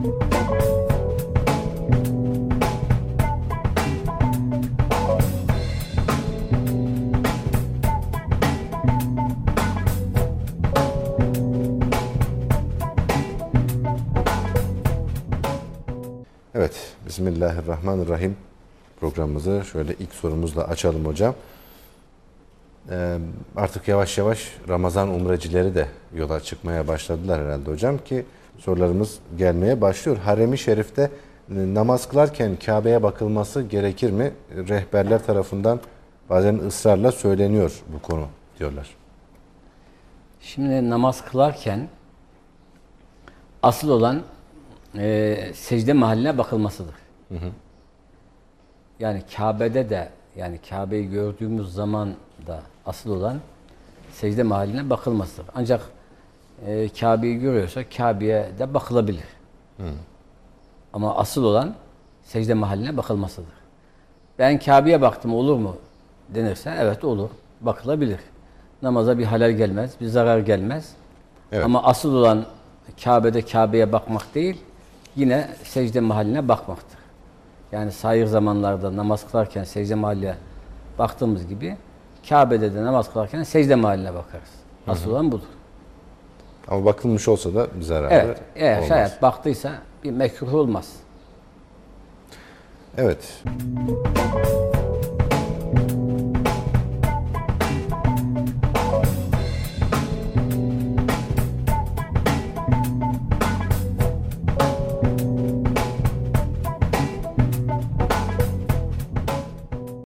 Evet, Bismillahirrahmanirrahim programımızı şöyle ilk sorumuzla açalım hocam. Ee, artık yavaş yavaş Ramazan umrecileri de yola çıkmaya başladılar herhalde hocam ki sorularımız gelmeye başlıyor. Harem-i Şerif'te e, namaz kılarken Kabe'ye bakılması gerekir mi? Rehberler tarafından bazen ısrarla söyleniyor bu konu diyorlar. Şimdi namaz kılarken asıl olan e, secde mahalline bakılmasıdır. Hı hı. Yani Kabe'de de yani Kabe'yi gördüğümüz zaman da asıl olan secde mahalline bakılmasıdır. Ancak e, Kabe'yi görüyorsa Kabe'ye de bakılabilir. Hı. Ama asıl olan secde mahalline bakılmasıdır. Ben Kabe'ye baktım olur mu denirse evet olur. Bakılabilir. Namaza bir halal gelmez, bir zarar gelmez. Evet. Ama asıl olan Kabe'de Kabe'ye bakmak değil, yine secde mahalline bakmaktır. Yani sayır zamanlarda namaz kılarken secde mahalline baktığımız gibi Kabe'de de namaz kılarken secde mahalline bakarız. Asıl olan budur. Ama bakılmış olsa da zararı evet, eğer olmaz. şayet baktıysa bir mekruh olmaz. Evet.